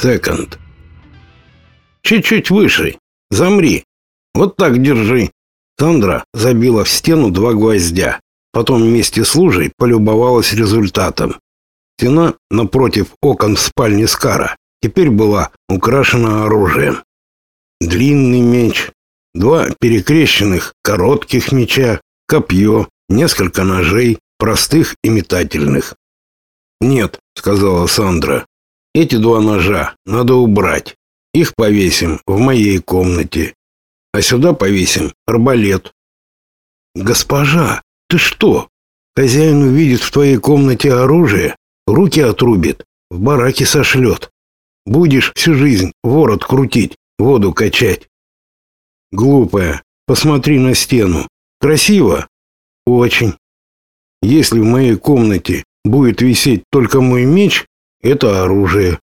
Секонд. Чуть-чуть выше. Замри. Вот так держи. Сандра забила в стену два гвоздя. Потом вместе с лужей полюбовалась результатом. Стена напротив окон в спальне Скара теперь была украшена оружием. Длинный меч, два перекрещенных коротких меча, копье, несколько ножей, простых и метательных. «Нет», — сказала Сандра, — «эти два ножа надо убрать. Их повесим в моей комнате. А сюда повесим арбалет». «Госпожа, ты что? Хозяин увидит в твоей комнате оружие, руки отрубит, в бараке сошлет. Будешь всю жизнь ворот крутить, воду качать». «Глупая, посмотри на стену. Красиво?» «Очень. Если в моей комнате будет висеть только мой меч, это оружие.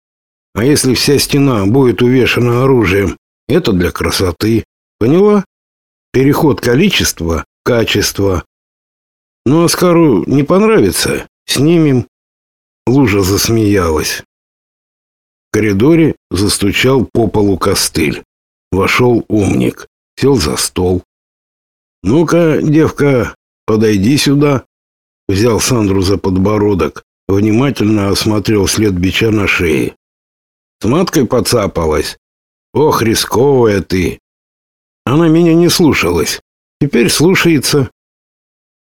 А если вся стена будет увешана оружием, это для красоты. Поняла? Переход количества в качество. Ну, Оскару не понравится, снимем. Лужа засмеялась. В коридоре застучал по полу костыль. Вошел умник, сел за стол. «Ну-ка, девка, подойди сюда», взял Сандру за подбородок, внимательно осмотрел след бича на шее. С маткой поцапалась. Ох, рисковая ты. Она меня не слушалась. Теперь слушается.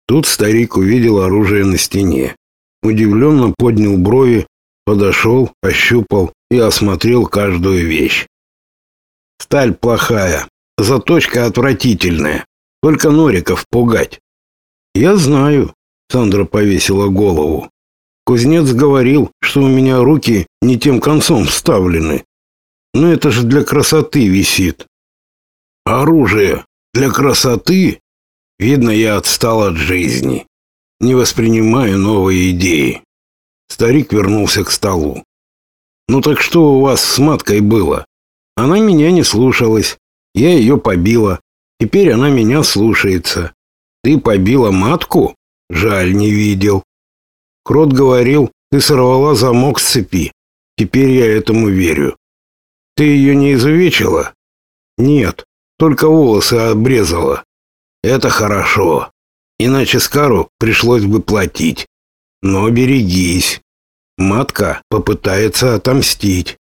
Тут старик увидел оружие на стене. Удивленно поднял брови, подошел, ощупал и осмотрел каждую вещь. Сталь плохая, заточка отвратительная. Только нориков пугать. Я знаю, Сандра повесила голову. Кузнец говорил, что у меня руки не тем концом вставлены. Но это же для красоты висит. Оружие для красоты? Видно, я отстал от жизни. Не воспринимаю новые идеи. Старик вернулся к столу. Ну так что у вас с маткой было? Она меня не слушалась. Я ее побила. Теперь она меня слушается. Ты побила матку? Жаль, не видел. Крот говорил, ты сорвала замок с цепи. Теперь я этому верю. Ты ее не изувечила? Нет, только волосы обрезала. Это хорошо. Иначе Скару пришлось бы платить. Но берегись. Матка попытается отомстить.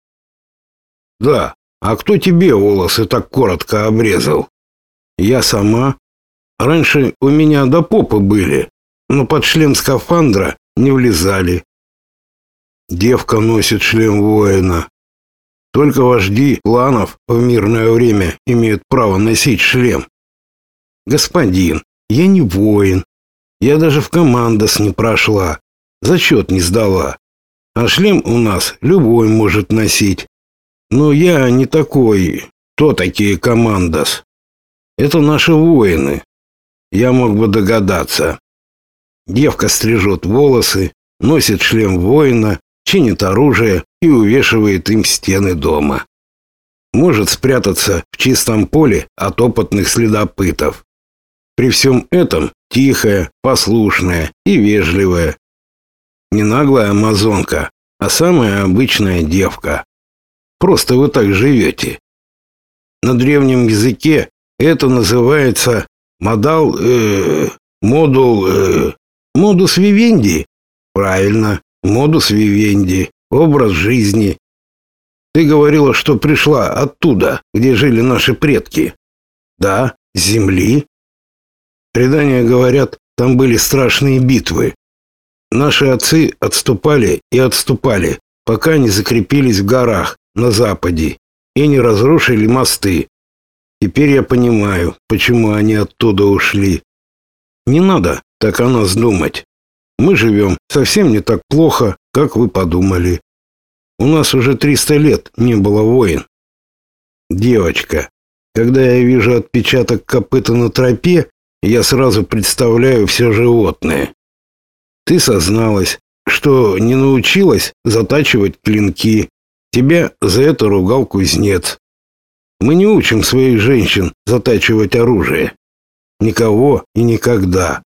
Да, а кто тебе волосы так коротко обрезал? Я сама. Раньше у меня до попы были, но под шлем скафандра не влезали. Девка носит шлем воина. Только вожди кланов в мирное время имеют право носить шлем. Господин, я не воин. Я даже в командос не прошла. Зачет не сдала. А шлем у нас любой может носить. Но я не такой. Кто такие командос? Это наши воины. Я мог бы догадаться. Девка стрижет волосы, носит шлем воина, чинит оружие и увешивает им стены дома. Может спрятаться в чистом поле от опытных следопытов. При всем этом тихая, послушная и вежливая. Не наглая амазонка, а самая обычная девка. Просто вы так живете. На древнем языке это называется модал, э, модул, э, Модус вивенди? Правильно, модус вивенди, образ жизни. Ты говорила, что пришла оттуда, где жили наши предки. Да, с земли. Предания говорят, там были страшные битвы. Наши отцы отступали и отступали, пока не закрепились в горах на западе и не разрушили мосты. Теперь я понимаю, почему они оттуда ушли. Не надо так о нас думать. Мы живем совсем не так плохо, как вы подумали. У нас уже 300 лет не было войн. Девочка, когда я вижу отпечаток копыта на тропе, я сразу представляю все животное. Ты созналась, что не научилась затачивать клинки. Тебя за это ругал кузнец. Мы не учим своих женщин затачивать оружие. Никого и никогда.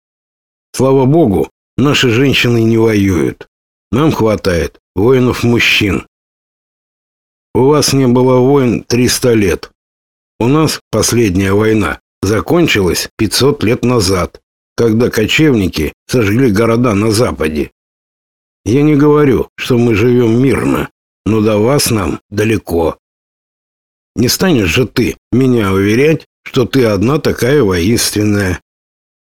Слава богу, наши женщины не воюют. Нам хватает воинов-мужчин. У вас не было войн 300 лет. У нас последняя война закончилась 500 лет назад, когда кочевники сожгли города на западе. Я не говорю, что мы живем мирно, но до вас нам далеко. Не станешь же ты меня уверять, что ты одна такая воинственная.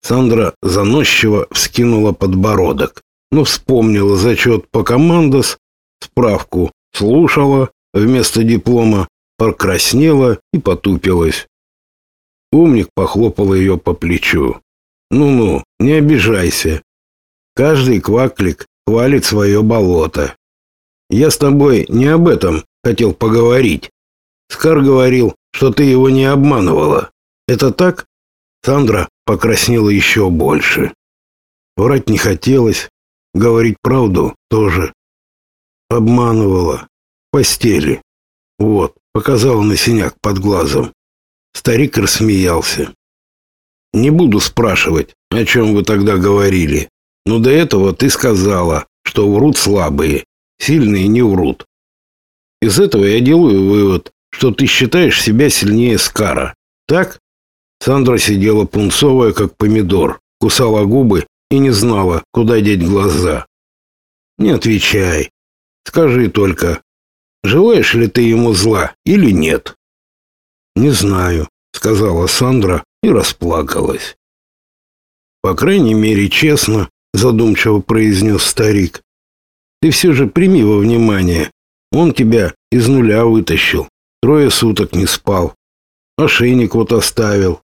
Сандра заносчиво вскинула подбородок, но вспомнила зачет по командос, справку слушала вместо диплома, покраснела и потупилась. Умник похлопал ее по плечу. «Ну-ну, не обижайся. Каждый кваклик хвалит свое болото. Я с тобой не об этом хотел поговорить. Скар говорил, что ты его не обманывала. Это так? Сандра покраснела еще больше. Врать не хотелось, говорить правду тоже. Обманывала. Постели. Вот, показала на синяк под глазом. Старик рассмеялся. Не буду спрашивать, о чем вы тогда говорили. Но до этого ты сказала, что врут слабые, сильные не врут. Из этого я делаю вывод, что ты считаешь себя сильнее Скара. Так? Сандра сидела пунцовая, как помидор, кусала губы и не знала, куда деть глаза. Не отвечай. Скажи только, желаешь ли ты ему зла или нет? Не знаю, сказала Сандра и расплакалась. По крайней мере, честно, задумчиво произнес старик. Ты все же прими во внимание, он тебя из нуля вытащил, трое суток не спал, ошейник вот оставил.